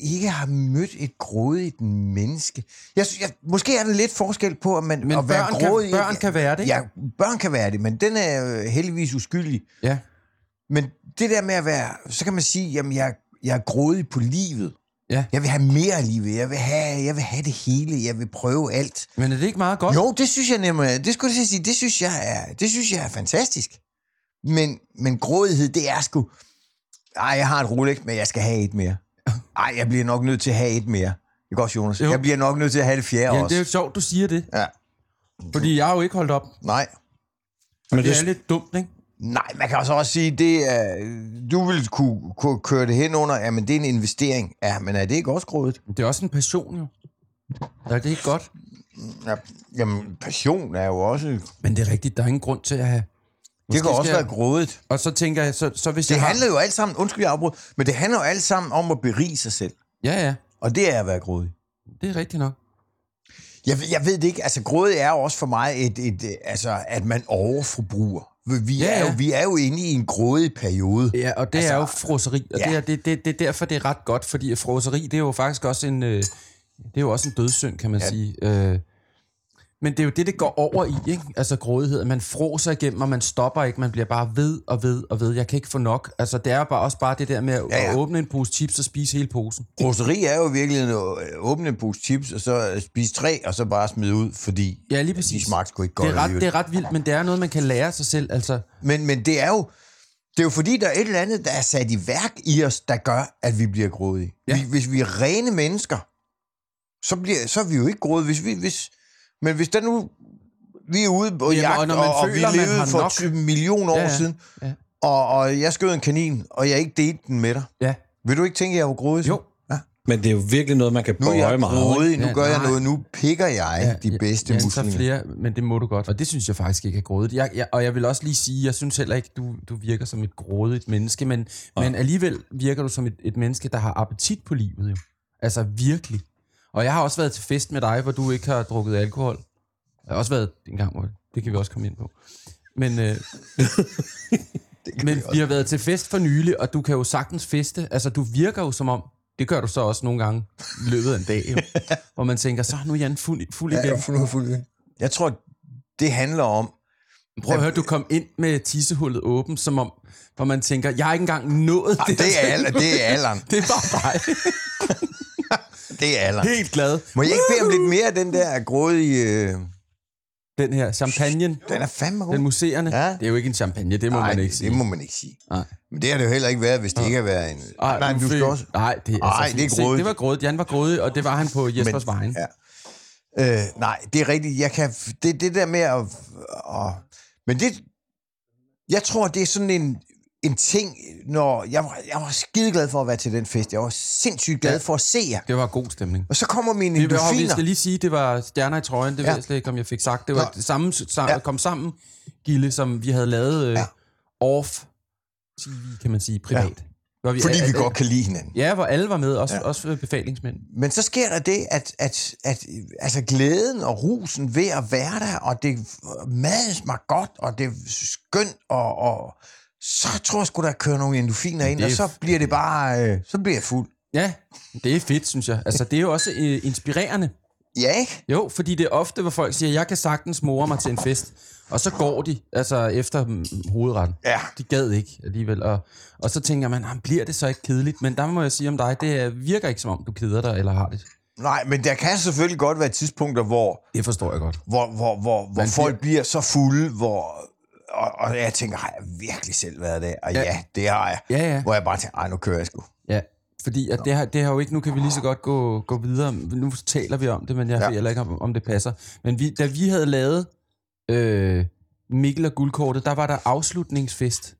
Speaker 4: ikke har mødt et grådigt menneske. Jeg, sy- jeg, måske er det lidt forskel på, at man
Speaker 2: Men
Speaker 4: at være
Speaker 2: børn kan-
Speaker 4: grådig.
Speaker 2: børn kan være det?
Speaker 4: Ja, børn kan være det, men den er heldigvis uskyldig.
Speaker 2: Ja,
Speaker 4: Men det der med at være, så kan man sige, jamen jeg, jeg er grådig på livet.
Speaker 2: ja.
Speaker 4: Jeg vil have mere af livet. Jeg vil have, jeg vil have det hele. Jeg vil prøve alt.
Speaker 2: Men er det ikke meget godt?
Speaker 4: Jo, det synes jeg nemlig, det skulle jeg sige, det synes jeg er, det synes jeg er fantastisk. Men, men grådighed, det er sgu, ej, jeg har et Rolex, men jeg skal have et mere. Ej, jeg bliver nok nødt til at have et mere. Det går også, Jonas.
Speaker 2: Jo.
Speaker 4: Jeg bliver nok nødt til at have det fjerde
Speaker 2: Ja,
Speaker 4: også.
Speaker 2: det er jo sjovt, du siger det.
Speaker 4: Ja.
Speaker 2: Fordi jeg har jo ikke holdt op.
Speaker 4: Nej.
Speaker 3: Men
Speaker 2: Det
Speaker 3: det,
Speaker 2: er lidt dumt, ikke?
Speaker 4: Nej, man kan også også sige, det er, du vil kunne, kunne køre det hen under, jamen det er en investering. Ja, men er det ikke også grådigt?
Speaker 2: Det er også en passion, jo. Ja, det er ikke godt.
Speaker 4: Ja, jamen, passion er jo også...
Speaker 2: Men det er rigtigt, der er ingen grund til at have...
Speaker 4: Det kan også
Speaker 2: skal
Speaker 4: være grådigt.
Speaker 2: Og så tænker jeg, så, så hvis
Speaker 4: Det
Speaker 2: jeg har...
Speaker 4: handler jo alt sammen, undskyld jeg afbryder, men det handler jo alt sammen om at berige sig selv.
Speaker 2: Ja, ja,
Speaker 4: Og det er at være grådig.
Speaker 2: det er rigtigt nok.
Speaker 4: Jeg, jeg ved det ikke, altså grådig er jo også for mig et, et, øh, altså, at man overforbruger. Vi,
Speaker 2: Ja,
Speaker 4: er jo,
Speaker 2: ja.
Speaker 4: vi er jo inde i en grådig periode.
Speaker 2: Ja, og det altså, er jo froseri, og
Speaker 4: ja.
Speaker 2: det, er, det, det, det er derfor, det er ret godt, fordi froseri, det er jo faktisk også en, øh, det er jo også en dødssynd, kan man ja. sige. Øh, men det er jo det, det går over i, ikke? Altså grådighed. Man froser igennem, og man stopper ikke. Man bliver bare ved og ved og ved. Jeg kan ikke få nok. Altså, det er bare også bare det der med at,
Speaker 4: Ja,
Speaker 2: ja, at åbne en pose chips og spise hele posen.
Speaker 4: Roseri er jo virkelig at åbne en pose chips, og så øh, spise tre, og så bare smide ud, fordi
Speaker 2: Ja, lige
Speaker 4: de
Speaker 2: præcis.
Speaker 4: smagte sgu ikke godt
Speaker 2: Det er, ret, det er ret vildt, men det er noget, man kan lære sig selv. Altså,
Speaker 4: Men, men det er jo det er jo fordi, der er et eller andet, der er sat i værk i os, der gør, at vi bliver grådige. Ja.
Speaker 2: Ja.
Speaker 4: Vi, hvis vi er rene mennesker, så, bliver, så er vi jo ikke grådige. Hvis vi, hvis, men hvis der nu vi er ude på
Speaker 2: Jamen,
Speaker 4: jagt,
Speaker 2: og
Speaker 4: og,
Speaker 2: når man
Speaker 4: og, og vi
Speaker 2: føler,
Speaker 4: levede for
Speaker 2: nok.
Speaker 4: 20 millioner år
Speaker 2: Ja, ja.
Speaker 4: siden,
Speaker 2: Ja.
Speaker 4: og, og jeg skød en kanin, og jeg ikke delte den med dig.
Speaker 2: ja.
Speaker 4: Vil du ikke tænke, at jeg var grådig? så?
Speaker 2: Jo.
Speaker 4: Ja.
Speaker 3: Men det er jo virkelig noget, man kan
Speaker 4: Nu er
Speaker 3: bøje
Speaker 4: jeg
Speaker 3: meget.
Speaker 4: grådig, nu
Speaker 2: Ja,
Speaker 4: gør jeg
Speaker 2: nej.
Speaker 4: noget, nu pikker jeg de bedste
Speaker 2: ja, så
Speaker 4: muslinger.
Speaker 2: flere, men det må du godt. Og det synes jeg faktisk ikke er grådigt. Jeg, jeg, og jeg vil også lige sige, jeg synes heller ikke, du, du virker som et grådigt menneske, men, ja. men alligevel virker du som et, et menneske, der har appetit på livet jo. Altså virkelig. Og jeg har også været til fest med dig, hvor du ikke har drukket alkohol. Jeg har også været en gang, hvor det kan vi også komme ind på. Men, øh, men vi har været til fest for nylig, og du kan jo sagtens feste. Altså, du virker jo som om, det gør du så også nogle gange i løbet af en dag, jo, hvor man tænker, så nu er Jan fuld, fuld igen.
Speaker 4: Ja, jeg, fuld, fuld. jeg tror, det handler om,
Speaker 2: Prøv at høre, du kom ind med tissehullet åbent, som om, hvor man tænker, jeg har ikke engang nået det.
Speaker 4: det er, alder, det er alderen.
Speaker 2: Det er bare dig.
Speaker 4: Det er alderen.
Speaker 2: Helt glad.
Speaker 4: Må jeg ikke bede om lidt mere af den der grådige... Øh...
Speaker 2: Den her champagne,
Speaker 4: Den er fandme god.
Speaker 2: den museerne,
Speaker 4: Ja.
Speaker 2: det er jo ikke en champagne, det må
Speaker 4: Nej,
Speaker 2: man ikke sige.
Speaker 4: det må man ikke sige.
Speaker 2: Nej.
Speaker 4: Men det har det jo heller ikke været, hvis det ikke har været en...
Speaker 2: Ej,
Speaker 4: Nej, men du skal også...
Speaker 2: Nej, det,
Speaker 4: Ej,
Speaker 2: altså,
Speaker 4: det er
Speaker 2: se,
Speaker 4: grådigt.
Speaker 2: Det var grådigt. Jan var grådig, og det var han på Jespers vejen.
Speaker 4: Ja. Øh, nej, det er rigtigt. Jeg kan... Det, det der med at... at... Men det... Jeg tror, det er sådan en, en ting, når... Jeg var, jeg var skideglad for at være til den fest. Jeg var sindssygt glad
Speaker 2: Ja.
Speaker 4: for at se jer.
Speaker 2: Det var god stemning.
Speaker 4: Og så kommer mine
Speaker 2: Vi, vi
Speaker 4: endorfiner.
Speaker 2: skal lige sige, det var stjerner i trøjen, det
Speaker 4: Ja.
Speaker 2: ved jeg slet ikke, om jeg fik sagt. Det var
Speaker 4: Nå.
Speaker 2: det samme, sam,
Speaker 4: Ja.
Speaker 2: kom sammen, Gilde, som vi havde lavet øh,
Speaker 4: Ja.
Speaker 2: off TV, kan man sige, privat. Ja. Hvor vi,
Speaker 4: Fordi vi
Speaker 2: øh,
Speaker 4: godt kan lide hinanden.
Speaker 2: Ja, hvor alle var med, også,
Speaker 4: Ja.
Speaker 2: også øh, befalingsmænd.
Speaker 4: Men så sker der det, at, at, at altså glæden og rusen ved at være der, og det maden smager godt, og det er skønt, og, og så tror jeg sgu, der kører nogle endorfiner ind, og så bliver det bare, øh, så bliver jeg fuld.
Speaker 2: Ja, det er fedt, synes jeg. Altså, det er jo også øh, inspirerende.
Speaker 4: Ja, ikke?
Speaker 2: Jo, fordi det er ofte, hvor folk siger, jeg kan sagtens more mig til en fest. Og så går de, altså efter mm, hovedretten.
Speaker 4: Ja.
Speaker 2: De gad ikke alligevel. Og, og så tænker man, "Ah, bliver det så ikke kedeligt? Men der må jeg sige om dig, det er- virker ikke som om, du keder dig eller har det.
Speaker 4: Nej, men der kan selvfølgelig godt være tidspunkter, hvor,
Speaker 2: Det forstår jeg godt.
Speaker 4: hvor, hvor, hvor, hvor
Speaker 2: Man
Speaker 4: folk bliver så fulde, hvor, og, og jeg tænker, har jeg virkelig selv været der? Og ja,
Speaker 2: Ja.
Speaker 4: det har jeg.
Speaker 2: Ja, ja.
Speaker 4: Hvor jeg bare tænker, ej, nu kører jeg sgu.
Speaker 2: Ja, fordi at det, har, det har jo ikke, nu kan vi lige så godt gå, gå videre. Nu taler vi om det, men jeg
Speaker 4: Ja.
Speaker 2: ved heller ikke, om, om det passer. Men vi, da vi havde lavet øh, Mikkel og Guldkortet, der var der afslutningsfest,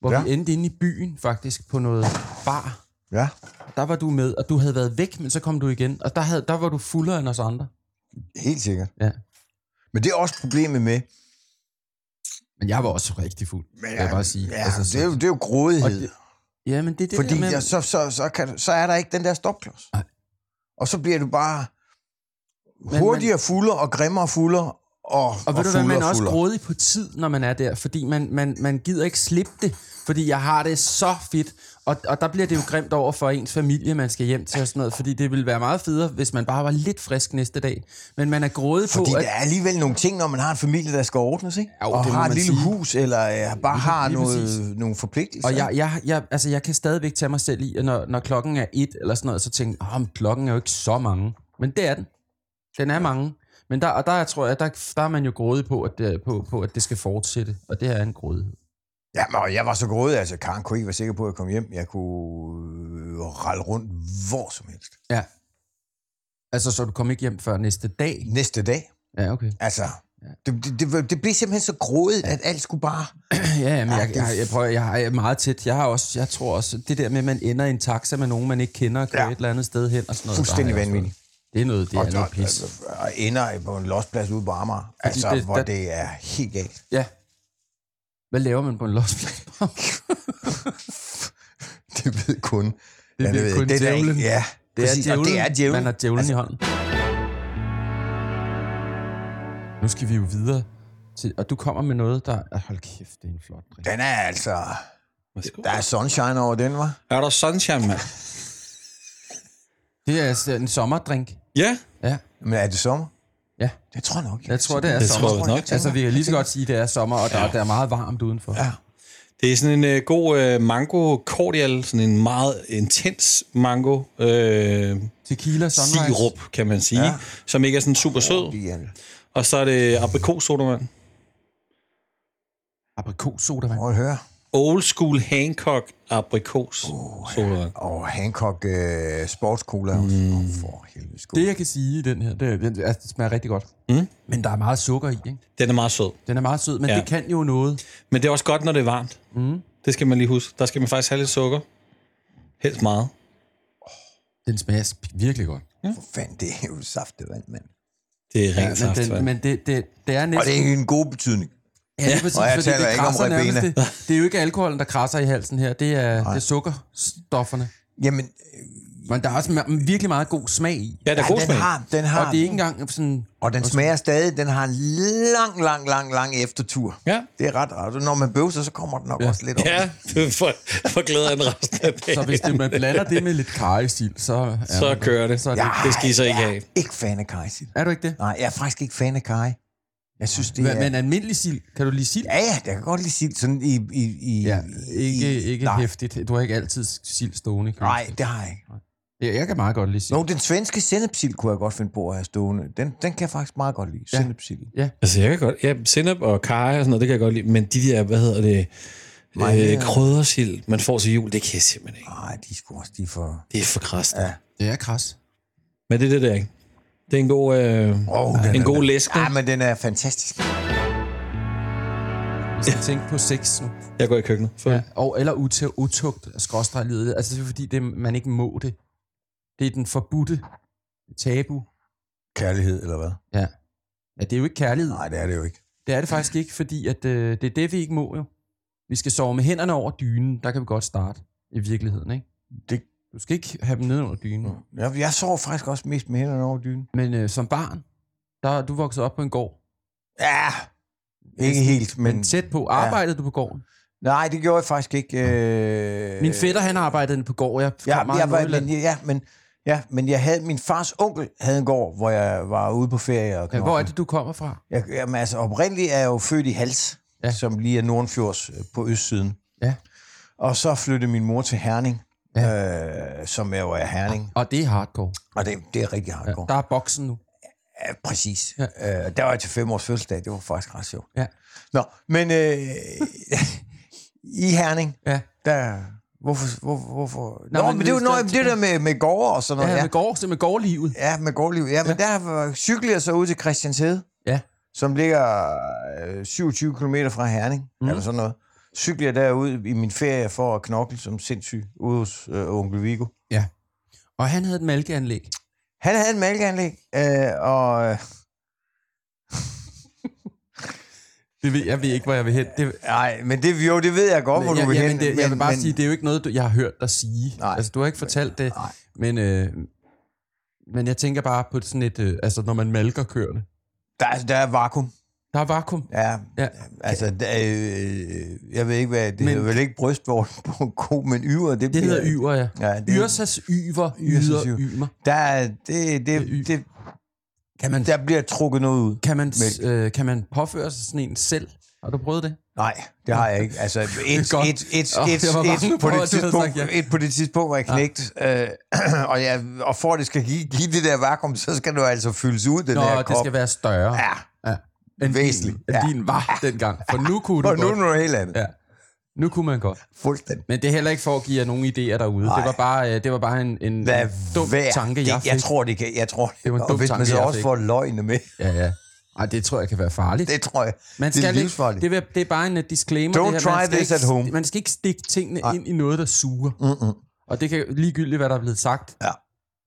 Speaker 2: hvor
Speaker 4: ja.
Speaker 2: vi endte inde i byen faktisk på noget bar.
Speaker 4: Ja.
Speaker 2: Der var du med, og du havde været væk, men så kom du igen, og der, havde, der var du fuldere end os andre.
Speaker 4: Helt sikkert.
Speaker 2: Ja.
Speaker 4: Men det er også problemet med,
Speaker 2: Men jeg var også rigtig fuld, men jeg bare sige.
Speaker 4: Ja,
Speaker 2: altså, så,
Speaker 4: det, er jo, det er jo grådighed.
Speaker 2: det, ja, men det er det
Speaker 4: Fordi
Speaker 2: der med,
Speaker 4: ja, så, så, så, kan, så er der ikke den der stopklods.
Speaker 2: Nej.
Speaker 4: Og så bliver du bare
Speaker 2: Men-
Speaker 4: hurtigere fuldere og grimmere fuldere og,
Speaker 2: Og ved
Speaker 4: og
Speaker 2: du hvad, man er også
Speaker 4: fuldere.
Speaker 2: grådig på tid, når man er der, fordi man, man, man gider ikke slippe det, fordi jeg har det så fedt, og, og der bliver det jo grimt over for ens familie, man skal hjem til og sådan noget, fordi det ville være meget federe, hvis man bare var lidt frisk næste dag. Men man er
Speaker 4: Fordi
Speaker 2: på, at...
Speaker 4: der er alligevel nogle ting, når man har en familie, der skal ordnes, ikke?
Speaker 2: Jo,
Speaker 4: og har et lille
Speaker 2: sige.
Speaker 4: hus, eller øh, bare
Speaker 2: Lige-
Speaker 4: har
Speaker 2: lige præcis.
Speaker 4: noget, nogle forpligtelser.
Speaker 2: Og jeg, jeg, jeg, altså jeg kan stadigvæk tage mig selv i, at når, når klokken er et eller sådan noget, så tænker jeg, oh, klokken er jo ikke så mange. Men det er den. Den er mange. Men der, og der tror jeg, der, der er man jo grådig på at, det, på, på, at det skal fortsætte. Og det er en grådighed.
Speaker 4: Ja, og jeg var så grådig, altså Karen kunne ikke være sikker på, at jeg kom hjem. Jeg kunne øh, ralle rundt hvor som helst.
Speaker 2: Ja. Altså, så du kom ikke hjem før næste dag?
Speaker 4: Næste dag,
Speaker 2: Ja, okay.
Speaker 4: altså... Det, det, det, det blev simpelthen så grådigt, at alt skulle bare...
Speaker 2: Ja, ja, men jeg, jeg, jeg, prøver, jeg er meget tæt. Jeg har også, jeg tror også, det der med, at man ender i en taxa med nogen, man ikke kender, og kører
Speaker 4: Ja.
Speaker 2: ja. et eller andet sted hen og sådan noget.
Speaker 4: Fuldstændig vanvittigt.
Speaker 2: Det er noget, det er
Speaker 4: og,
Speaker 2: noget
Speaker 4: og,
Speaker 2: pis.
Speaker 4: og ender på en losplads ude på Amager. Altså, det- hvor
Speaker 2: der-
Speaker 4: det er helt galt.
Speaker 2: Ja. Hvad laver man på en losplads?
Speaker 4: Det ved kun...
Speaker 2: Det
Speaker 4: Ja,
Speaker 2: ved
Speaker 4: ved
Speaker 2: kun.
Speaker 4: Det er der
Speaker 2: djævlen.
Speaker 4: ikke- Ja,
Speaker 2: Det er
Speaker 4: præcis, og
Speaker 2: djævlen.
Speaker 4: det er djævlen.
Speaker 2: Man har djævlen altså, i hånden. Nu skal vi jo videre til, og du kommer med noget, der... Hold kæft, det er en flot drink.
Speaker 4: Den er altså...
Speaker 3: Værsgo.
Speaker 4: Der er sunshine over den, var.
Speaker 3: Er der sunshine, mand?
Speaker 2: Det er altså en sommerdrink.
Speaker 3: Ja,
Speaker 2: Ja,
Speaker 4: Men er det sommer?
Speaker 2: Ja.
Speaker 4: Det tror jeg nok.
Speaker 2: Jeg tror, det er
Speaker 3: Det
Speaker 2: sommer.
Speaker 3: tror jeg nok.
Speaker 2: Altså, vi kan lige så godt sige, at det er sommer, og der, der er meget varmt udenfor.
Speaker 4: Ja.
Speaker 3: det er sådan en uh, god uh, mango cordial, sådan en meget intens mango uh,
Speaker 2: Tequila Sunrise.
Speaker 3: sirup, kan man sige,
Speaker 4: Ja.
Speaker 3: ja. som ikke er sådan super sød. Og så er det aprikossodavand.
Speaker 2: Aprikossodavand.
Speaker 4: Prøv at høre.
Speaker 3: Old school Hancock aprikos sodavand.
Speaker 4: Og Hancock uh, sportscola. Mm. Oh, for helvede.
Speaker 2: Det, jeg kan sige i den her, det, er- den, altså, det smager rigtig godt.
Speaker 3: Mm.
Speaker 2: Men der er meget sukker i, ikke?
Speaker 3: Den er meget sød.
Speaker 2: Den er meget sød, men
Speaker 3: Ja.
Speaker 2: det kan jo noget.
Speaker 3: Men det er også godt, når det er varmt. Mm. Det skal man lige huske. Der skal man faktisk have lidt sukker. Helst meget.
Speaker 2: Den smager virkelig godt.
Speaker 4: For fanden, det er jo saftevand, mand.
Speaker 3: Det er rent
Speaker 2: Ja,
Speaker 3: ja,
Speaker 2: men
Speaker 3: saft.
Speaker 2: den, men det, det, det er
Speaker 4: Og
Speaker 2: næsten...
Speaker 4: det er ikke en god betydning.
Speaker 2: Ja, det er præcis,
Speaker 4: og jeg
Speaker 2: fordi
Speaker 4: taler
Speaker 2: det
Speaker 4: ikke om
Speaker 2: nærmest
Speaker 4: Ribena.
Speaker 2: det, det er jo ikke alkoholen, der krasser i halsen her. Det er, det er sukkerstofferne.
Speaker 4: Jamen,
Speaker 2: Men der er også ma- virkelig meget god smag i.
Speaker 3: Ja, der er god
Speaker 4: den
Speaker 3: smag.
Speaker 4: har, den har,
Speaker 2: Og det er ikke engang sådan...
Speaker 4: og den smager stadig, den har en lang, lang, lang, lang eftertur.
Speaker 3: Ja.
Speaker 4: Det er ret rart. Og Når man bøvser, så kommer den nok ja. også lidt op.
Speaker 3: Ja, du får, får glæde af den resten af dagen.
Speaker 2: Så hvis det, man blander det med lidt karrysil, så... Er
Speaker 3: Så kører det.
Speaker 2: Så er det,
Speaker 4: Ja,
Speaker 3: Det skal I så ikke
Speaker 4: jeg
Speaker 3: have.
Speaker 4: er ikke fan af kajsild.
Speaker 2: er du ikke det?
Speaker 4: Nej, jeg er faktisk ikke fan af kaj. Jeg synes, det
Speaker 2: Men,
Speaker 4: er...
Speaker 2: men almindelig sild, kan du lide sild?
Speaker 4: Ja, ja, jeg kan godt lide sild sådan i... i, i
Speaker 2: Ja,
Speaker 4: i-
Speaker 2: ikke, ikke
Speaker 4: nej,
Speaker 2: hæftigt. Du har ikke altid sild stående.
Speaker 4: Nej, det har jeg ikke.
Speaker 2: Ja, jeg kan meget godt lide sild.
Speaker 4: Nå, den svenske sennepsild kunne jeg godt finde på at have stående. Den, den kan jeg faktisk meget godt lide.
Speaker 2: Ja.
Speaker 4: Ja. Sennepsild.
Speaker 3: Altså, jeg kan godt... Ja, sennep og kaj og sådan noget, det kan jeg godt lide. Men de der, hvad hedder det...
Speaker 4: Marineret.
Speaker 3: Øh, kryddersild, man får til jul, det kan jeg simpelthen ikke.
Speaker 4: Nej, de er sgu også de er for...
Speaker 3: Det er for krast.
Speaker 4: Ja.
Speaker 2: Det er kras.
Speaker 3: Men det er det der, ikke? Det er en god, øh,
Speaker 4: Oh, den
Speaker 3: en
Speaker 4: er-
Speaker 3: god læske.
Speaker 4: Ja, men den er fantastisk.
Speaker 2: Skal tænke på sex nu.
Speaker 3: Jeg går i køkkenet. For,
Speaker 2: Ja. Og, eller ut- utugt, skråstrej livet. Altså, det er fordi, det, man ikke må det. Det er den forbudte tabu.
Speaker 4: Kærlighed, eller hvad?
Speaker 2: Ja. Ja, det er jo ikke kærlighed.
Speaker 4: Nej, det er det jo ikke.
Speaker 2: Det er det faktisk ikke, fordi at, øh, det er det, vi ikke må jo. Vi skal sove med hænderne over dynen. Der kan vi godt starte i virkeligheden, ikke?
Speaker 4: Det,
Speaker 2: Du skal ikke have dem ned under dynen.
Speaker 4: jeg, jeg sover faktisk også mest med hænderne over dynen.
Speaker 2: Men øh, som barn, der er du vokset op på en gård.
Speaker 4: Ja, ikke helt, men...
Speaker 2: Men tæt på. Arbejdede du på gården?
Speaker 4: Nej, det gjorde jeg faktisk ikke. Øh...
Speaker 2: Min fætter, han arbejdede på gård. Jeg
Speaker 4: Ja,
Speaker 2: meget
Speaker 4: jeg var, men, ja, men, ja, men jeg havde, min fars onkel havde en gård, hvor jeg var ude på ferie. Og
Speaker 2: Ja, hvor er det, du kommer fra?
Speaker 4: Jeg, jamen, altså, oprindeligt er jeg jo født i Hals,
Speaker 2: Ja.
Speaker 4: ja. som lige er Nordenfjords øh, på østsiden.
Speaker 2: Ja.
Speaker 4: Og så flyttede min mor til Herning, ja. øh, som er jo er Herning.
Speaker 2: Og det er hardcore.
Speaker 4: Og det, det er rigtig
Speaker 2: Ja,
Speaker 4: hardcore.
Speaker 2: der er boksen nu.
Speaker 4: Ja, præcis.
Speaker 2: Ja.
Speaker 4: Ja. Øh, der var jeg til fem års fødselsdag. Det var faktisk ret sjovt.
Speaker 2: Ja.
Speaker 4: Nå, men øh, i Herning,
Speaker 2: Ja.
Speaker 4: der... Hvorfor? Hvor, hvorfor?
Speaker 2: Nå,
Speaker 4: Nå,
Speaker 2: men
Speaker 4: men det er jo noget,
Speaker 2: der-
Speaker 4: det der med, med gårde og sådan noget.
Speaker 2: Ja,
Speaker 4: Ja,
Speaker 2: med gård, så med gårdlivet.
Speaker 4: ja med gårdliv. Ja, men der var- cyklede jeg så ud til Christianshede,
Speaker 2: Ja.
Speaker 4: som ligger øh, 27 km fra Herning,
Speaker 2: mm.
Speaker 4: eller sådan noget. Cyklede jeg derud i min ferie for at knokle som sindssyg ude hos øh, onkel Viggo.
Speaker 2: Ja. Og han havde et mælkeanlæg.
Speaker 4: Han havde en mælkeanlæg, øh, og... Øh,
Speaker 2: Det ved, jeg ved ikke, hvor jeg vil hen. Det,
Speaker 4: nej, men det, jo, det ved jeg godt, hvor
Speaker 2: ja,
Speaker 4: du vil
Speaker 2: ja,
Speaker 4: hen.
Speaker 2: men det, jeg vil bare
Speaker 4: men,
Speaker 2: sige, det er jo ikke noget, du, jeg har hørt dig sige.
Speaker 4: Nej.
Speaker 2: Altså, du har ikke fortalt det.
Speaker 4: Nej.
Speaker 2: Men, øh, men jeg tænker bare på sådan et... Øh, altså, når man malker køerne.
Speaker 4: Der, er- der er vakuum.
Speaker 2: Der er vakuum.
Speaker 4: Ja,
Speaker 2: Ja.
Speaker 4: altså, der, øh, jeg ved ikke, hvad det
Speaker 2: Men-
Speaker 4: hedder vel ikke brystvogn på en ko, men yver. Det,
Speaker 2: Det
Speaker 4: bliver-
Speaker 2: hedder yver, ja.
Speaker 4: Ja, det,
Speaker 2: Yrsas yver, yder, ymer.
Speaker 4: der, er- det, det, det,
Speaker 2: Kan man,
Speaker 4: der bliver trukket noget ud.
Speaker 2: kan man, øh, kan man påføre sig sådan en selv? Har du prøvet det?
Speaker 4: Nej, det har jeg ikke. Altså, et, et, et, et,
Speaker 2: jeg var bange
Speaker 4: et, på det tidspunkt,
Speaker 2: ja.
Speaker 4: et på det tidspunkt var jeg knægt, øh, og, jeg, og for at det skal give, give det der vakuum, så skal du altså fyldes ud, den
Speaker 2: Nå,
Speaker 4: der
Speaker 2: det
Speaker 4: krop.
Speaker 2: skal være større.
Speaker 4: Ja,
Speaker 2: Ja. End
Speaker 4: Væsentligt.
Speaker 2: Din, end
Speaker 4: Ja.
Speaker 2: din var dengang. For nu kunne du
Speaker 4: og nu
Speaker 2: godt.
Speaker 4: det helt andet.
Speaker 2: Ja. Nu kunne man godt.
Speaker 4: Fuldstændig.
Speaker 2: Men det er heller ikke for at give jer nogen idéer derude.
Speaker 4: Nej.
Speaker 2: Det var bare, øh, det var bare en, en,
Speaker 4: Hvad
Speaker 2: dum
Speaker 4: værd?
Speaker 2: tanke, jeg
Speaker 4: det,
Speaker 2: fik.
Speaker 4: jeg tror, det kan. Jeg tror,
Speaker 2: Det var en
Speaker 4: og
Speaker 2: dum
Speaker 4: hvis man
Speaker 2: tanke,
Speaker 4: så
Speaker 2: jeg
Speaker 4: også
Speaker 2: fik.
Speaker 4: får løgne med,
Speaker 2: Ja, ja. Ej, det tror jeg kan være farligt.
Speaker 4: det tror jeg.
Speaker 2: Man
Speaker 4: det er
Speaker 2: skal ikke, det, det er bare en uh, disclaimer.
Speaker 4: Don't
Speaker 2: det her. Man
Speaker 4: try
Speaker 2: skal
Speaker 4: this
Speaker 2: ikke,
Speaker 4: at home.
Speaker 2: Man skal ikke stikke tingene
Speaker 4: Nej.
Speaker 2: ind i noget, der suger.
Speaker 4: Mm-mm.
Speaker 2: Og det kan ligegyldigt, hvad der er blevet sagt
Speaker 4: Ja.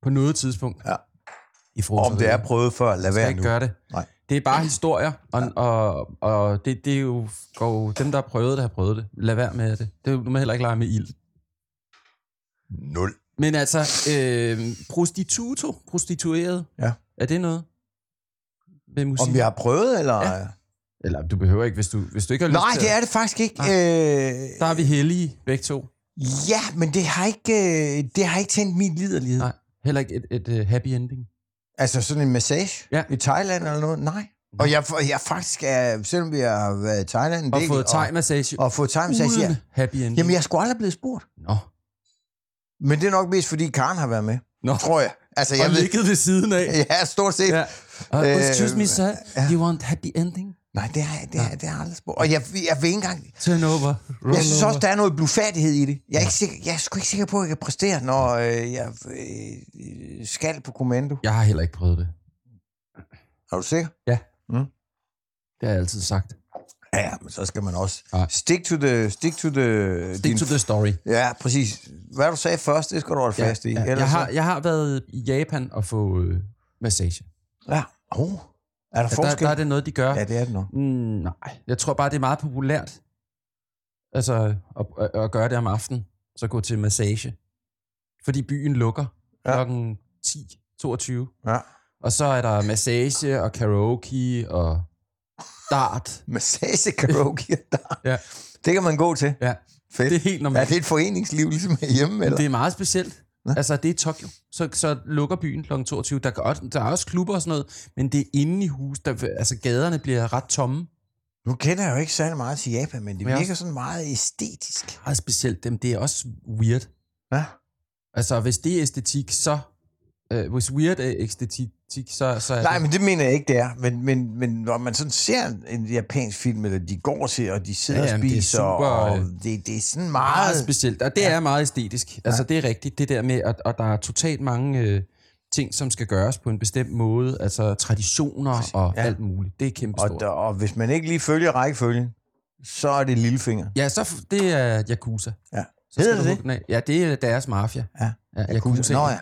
Speaker 2: på noget tidspunkt.
Speaker 4: Ja.
Speaker 2: I forhold
Speaker 4: Om det er prøvet før, lad
Speaker 2: skal
Speaker 4: være
Speaker 2: ikke
Speaker 4: nu.
Speaker 2: gøre det.
Speaker 4: Nej.
Speaker 2: Det er bare historier, og, ja. og, og det, det er jo går, dem, der har prøvet det, har prøvet det. Lad være med det. det er, må heller ikke lege med ild.
Speaker 4: Nul.
Speaker 2: Men altså, øh, prostituto, prostitueret,
Speaker 4: Ja.
Speaker 2: er det noget? Med musik?
Speaker 4: Om jeg har prøvet, eller?
Speaker 2: Ja. Eller du behøver ikke, hvis du, hvis du ikke har
Speaker 4: Nej,
Speaker 2: lyst til
Speaker 4: det er det faktisk ikke. Øh,
Speaker 2: Der er vi heldige, begge to.
Speaker 4: ja, men det har ikke, øh, det har ikke tændt min liderlighed.
Speaker 2: Nej. Heller ikke et, et, et happy ending.
Speaker 4: Altså sådan en massage
Speaker 2: Ja.
Speaker 4: i Thailand eller noget? Nej. Og jeg, jeg faktisk er, selvom vi har været i Thailand en
Speaker 2: Og
Speaker 4: del,
Speaker 2: fået thai-massage.
Speaker 4: og, og fået thai-massage, ja.
Speaker 2: happy ending.
Speaker 4: Jamen, jeg sgu aldrig blevet spurgt.
Speaker 2: Nå.
Speaker 4: Men det er nok mest, fordi Karen har været med.
Speaker 2: Nå.
Speaker 4: Tror jeg. Altså, jeg
Speaker 2: og
Speaker 4: ved,
Speaker 2: ligget ved siden af.
Speaker 4: ja, stort set.
Speaker 2: Ja. Uh,
Speaker 4: Øh,
Speaker 2: excuse me, sir.
Speaker 4: ja.
Speaker 2: You want happy ending?
Speaker 4: Nej, det har, det, har, det har jeg aldrig spurgt. Og jeg, jeg ved ikke engang...
Speaker 2: Turn over. Roll
Speaker 4: Jeg synes
Speaker 2: over.
Speaker 4: også, der er noget blufærdighed i det. Jeg er, ikke sikker, jeg er sgu ikke sikker på, at jeg kan præstere, når øh, jeg øh, skal på kommando.
Speaker 2: Jeg har heller ikke prøvet det.
Speaker 4: Er du sikker?
Speaker 2: Det har jeg altid sagt.
Speaker 4: Ja, ja, men så skal man også
Speaker 2: Nej.
Speaker 4: stick to the... Stick to the
Speaker 2: Stick to the story.
Speaker 4: Ja, præcis. Hvad du sagde først, det skal du holde fast i.
Speaker 2: Ja,
Speaker 4: Ellers
Speaker 2: jeg, har,
Speaker 4: så-
Speaker 2: jeg har været i Japan og få øh, massage.
Speaker 4: Ja. Oh. Er der
Speaker 2: Ja, der,
Speaker 4: forskel?
Speaker 2: der er det noget, de gør.
Speaker 4: Ja, det er det nok.
Speaker 2: Mm, nej, jeg tror bare, det er meget populært. Altså, at, at, at gøre det om aftenen. Så gå til massage. Fordi byen lukker
Speaker 4: Ja.
Speaker 2: ja. klokken 10, 22.
Speaker 4: Ja.
Speaker 2: Og så er der massage og karaoke og dart.
Speaker 4: Massage, karaoke og dart.
Speaker 2: Ja.
Speaker 4: Det kan man gå til.
Speaker 2: Ja,
Speaker 4: Fedt.
Speaker 2: det er helt
Speaker 4: Er
Speaker 2: normalt.
Speaker 4: det et foreningsliv, ligesom herhjemme? Eller?
Speaker 2: Det er meget specielt.
Speaker 4: Nå.
Speaker 2: Altså, det er Tokyo. Så, så lukker byen kl. 22. Der, kan der er også klubber og sådan noget, men det er inde i hus. Der, altså, gaderne bliver ret tomme.
Speaker 4: Nu kender jeg jo ikke særlig meget til Japan, men det
Speaker 2: Men
Speaker 4: virker
Speaker 2: også-
Speaker 4: sådan meget æstetisk.
Speaker 2: Meget specielt. Dem, det er også weird.
Speaker 4: Ja.
Speaker 2: Altså, hvis det er æstetik, så... Øh, hvis weird er æstetik, så, så er
Speaker 4: Nej,
Speaker 2: det...
Speaker 4: men det mener jeg ikke, det er. Men, men, men når man sådan ser en japansk film, eller de går til, og de sidder
Speaker 2: Ja,
Speaker 4: og
Speaker 2: jamen, det er
Speaker 4: spiser,
Speaker 2: super,
Speaker 4: og
Speaker 2: øh,
Speaker 4: det, det er sådan
Speaker 2: meget
Speaker 4: meget...
Speaker 2: specielt, og det er meget æstetisk. Altså, det er rigtigt, det der med, at, at der er totalt mange øh, ting, som skal gøres på en bestemt måde, altså traditioner og
Speaker 4: Ja.
Speaker 2: alt muligt. Det er kæmpe
Speaker 4: Og,
Speaker 2: stort.
Speaker 4: der, og hvis man ikke lige følger rækkefølgen, så er det lillefinger.
Speaker 2: Ja, så det er Yakuza.
Speaker 4: Ja.
Speaker 2: Så
Speaker 4: Hedder det
Speaker 2: af. Ja, det er deres mafia.
Speaker 4: Ja.
Speaker 2: ja
Speaker 4: Yakuza. Nå ja.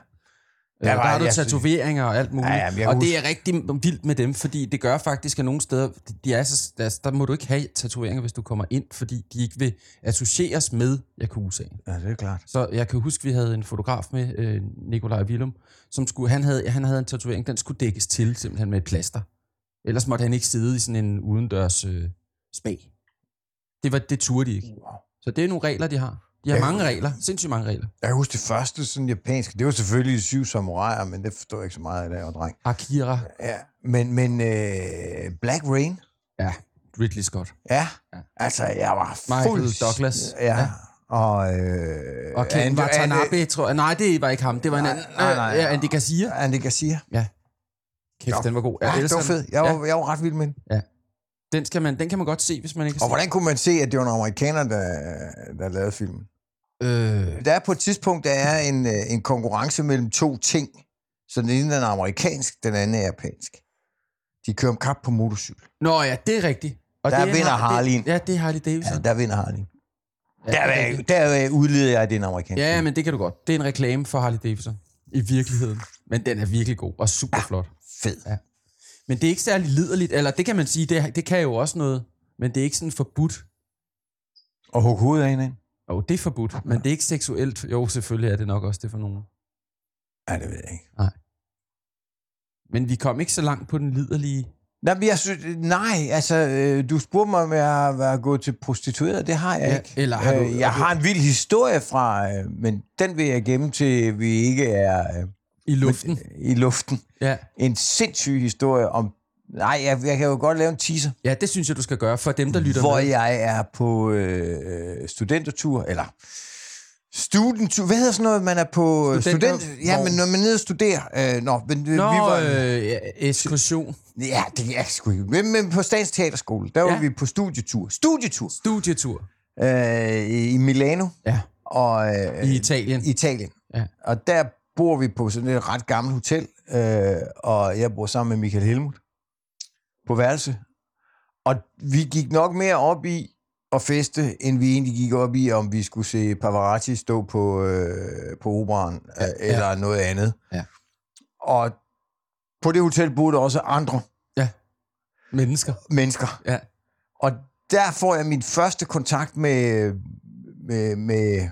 Speaker 2: Ja,
Speaker 4: Der
Speaker 2: har du tatoveringer og alt muligt.
Speaker 4: Ja, ja,
Speaker 2: og det er rigtig vildt med dem, fordi det gør faktisk, at nogle steder, de er så, der, der må du ikke have tatoveringer, hvis du kommer ind, fordi de ikke vil associeres med Yakuzaen.
Speaker 4: Ja, det er klart.
Speaker 2: Så jeg kan huske, vi havde en fotograf med, øh, Nikolaj Willum, som skulle, han, havde, han havde en tatovering, den skulle dækkes til simpelthen med et plaster. Ellers måtte han ikke sidde i sådan en udendørs øh, spa. Det, var, det turde de ikke. Så det er nogle regler, de har. De har
Speaker 4: Ja.
Speaker 2: mange regler, sindssygt mange regler.
Speaker 4: Jeg kan huske det første sådan japanske, det var selvfølgelig de syv samuraier, men det forstår jeg ikke så meget af, da jeg var dreng.
Speaker 2: Akira,
Speaker 4: Ja, men, men øh, Black Rain,
Speaker 2: ja, Ridley Scott.
Speaker 4: ja,
Speaker 2: Ja.
Speaker 4: altså jeg var
Speaker 2: Michael
Speaker 4: fuld...
Speaker 2: Douglas.
Speaker 4: Ja,
Speaker 2: Ja.
Speaker 4: og... Øh,
Speaker 2: Og Ken
Speaker 4: Andy-
Speaker 2: Watanabe, tror jeg. Nej, det var ikke ham. Det var en anden.
Speaker 4: nej, nej,
Speaker 2: Ja, Andy Garcia.
Speaker 4: Andy, Garcia.
Speaker 2: Kæft,
Speaker 4: Jo.
Speaker 2: den var god.
Speaker 4: Ja,
Speaker 2: Jeg
Speaker 4: det var fedt. Jeg var, jeg var ret vild med den.
Speaker 2: Den, skal man, den kan man godt se, hvis man ikke
Speaker 4: Og hvordan kunne man se, at det var en amerikaner, der, der lavede filmen?
Speaker 2: Øh,
Speaker 4: Der er på et tidspunkt, der er en, øh, en konkurrence mellem to ting. Så den ene er amerikansk, den anden er japansk. De kører om kap på motorcykel.
Speaker 2: Nå ja, det er rigtigt. Og
Speaker 4: Der
Speaker 2: det er
Speaker 4: vinder
Speaker 2: Har-
Speaker 4: Harley'en.
Speaker 2: Det, ja, det er Harley
Speaker 4: Ja,
Speaker 2: Davidson.
Speaker 4: der vinder Harley.
Speaker 2: Ja,
Speaker 4: Der,
Speaker 2: er
Speaker 4: er, der udleder jeg, at det er en amerikansk
Speaker 2: ja,
Speaker 4: film.
Speaker 2: men det kan du godt. Det er en reklame for Harley Davidson. I virkeligheden. Men den er virkelig god og super flot.
Speaker 4: Fed.
Speaker 2: Men det er ikke særlig liderligt. Eller det kan man sige, det, det kan jo også noget. Men det er ikke sådan forbudt.
Speaker 4: Og hugge hovedet af hinanden?
Speaker 2: Jo, det er forbudt. Men det er ikke seksuelt. Jo, selvfølgelig er det nok også det for nogen.
Speaker 4: Ja, det ved jeg ikke.
Speaker 2: Men vi kom ikke så langt på den liderlige
Speaker 4: Nej, men jeg synes, nej, altså, øh, du spurgte mig, om jeg har været gået til prostitueret. Det har jeg
Speaker 2: Ja,
Speaker 4: ikke.
Speaker 2: eller har du-
Speaker 4: øh, jeg har en vild historie fra, øh, men den vil jeg gemme til, vi ikke er øh,
Speaker 2: i luften.
Speaker 4: i luften.
Speaker 2: Ja.
Speaker 4: En sindssyg historie om... Nej, jeg, jeg kan jo godt lave en teaser.
Speaker 2: ja, det synes jeg, du skal gøre for dem, der lytter
Speaker 4: hvor
Speaker 2: med.
Speaker 4: jeg er på øh, studentertur, eller studentur, hvad hedder sådan noget, man er på øh,
Speaker 2: Studenter-
Speaker 4: student... Ja, men når man er nede og studerer, øh, nå, men øh,
Speaker 2: Nå,
Speaker 4: vi var...
Speaker 2: øh, ja, ekskursion.
Speaker 4: Ja, det er sgu ikke. Men, men på Statens Teaterskole, der var
Speaker 2: Ja.
Speaker 4: vi på studietur. Studietur!
Speaker 2: Studietur.
Speaker 4: Øh, i Milano
Speaker 2: Ja,
Speaker 4: og øh,
Speaker 2: i Italien.
Speaker 4: Italien.
Speaker 2: Ja.
Speaker 4: Og der bor vi på sådan et ret gammelt hotel, øh, og jeg bor sammen med Michael Helmut på værelse. Og vi gik nok mere op i at feste, end vi egentlig gik op i, om vi skulle se Pavarotti stå på, øh, på operan, ja,
Speaker 2: ja.
Speaker 4: eller noget andet.
Speaker 2: Ja.
Speaker 4: Og på det hotel boede der også andre
Speaker 2: Mennesker.
Speaker 4: mennesker.
Speaker 2: Ja.
Speaker 4: Og der får jeg min første kontakt med, med, med,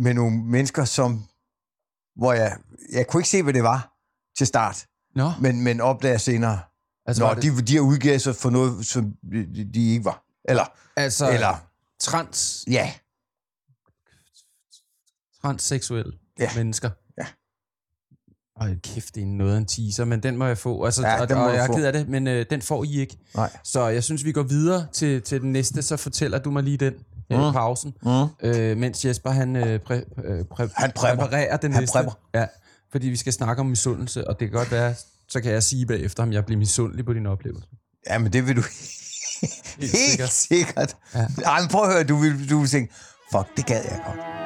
Speaker 4: med nogle mennesker, som, hvor jeg, jeg kunne ikke se, hvad det var til start,
Speaker 2: Nå,
Speaker 4: men, men opdager senere,
Speaker 2: Altså,
Speaker 4: Nå,
Speaker 2: var det,
Speaker 4: de, de har udgivet sig for noget, som de, de ikke var. Eller,
Speaker 2: altså
Speaker 4: eller,
Speaker 2: trans,
Speaker 4: ja.
Speaker 2: transseksuelle
Speaker 4: Ja.
Speaker 2: mennesker.
Speaker 4: Ja.
Speaker 2: Ej, kæft, det er noget af en teaser, men den må jeg få. Altså,
Speaker 4: Ja,
Speaker 2: og,
Speaker 4: den må
Speaker 2: og jeg er
Speaker 4: få.
Speaker 2: ked af det, men øh, den får I ikke.
Speaker 4: Nej.
Speaker 2: Så jeg synes, vi går videre til, til den næste, så fortæller du mig lige den øh,
Speaker 4: Mm.
Speaker 2: pausen.
Speaker 4: Mm.
Speaker 2: Øh, mens Jesper, han, øh, præ, øh, præ,
Speaker 4: Han
Speaker 2: præparerer den
Speaker 4: Han
Speaker 2: næste.
Speaker 4: prepper.
Speaker 2: Ja, fordi vi skal snakke om misundelse, og det kan godt være, så kan jeg sige bagefter, om jeg bliver misundelig på din oplevelse.
Speaker 4: Ja, men det vil du helt,
Speaker 2: sikkert.
Speaker 4: sikkert. sikkert.
Speaker 2: Ja.
Speaker 4: Ej, men prøv at høre, du vil, du vil tænke, fuck, det gad jeg godt.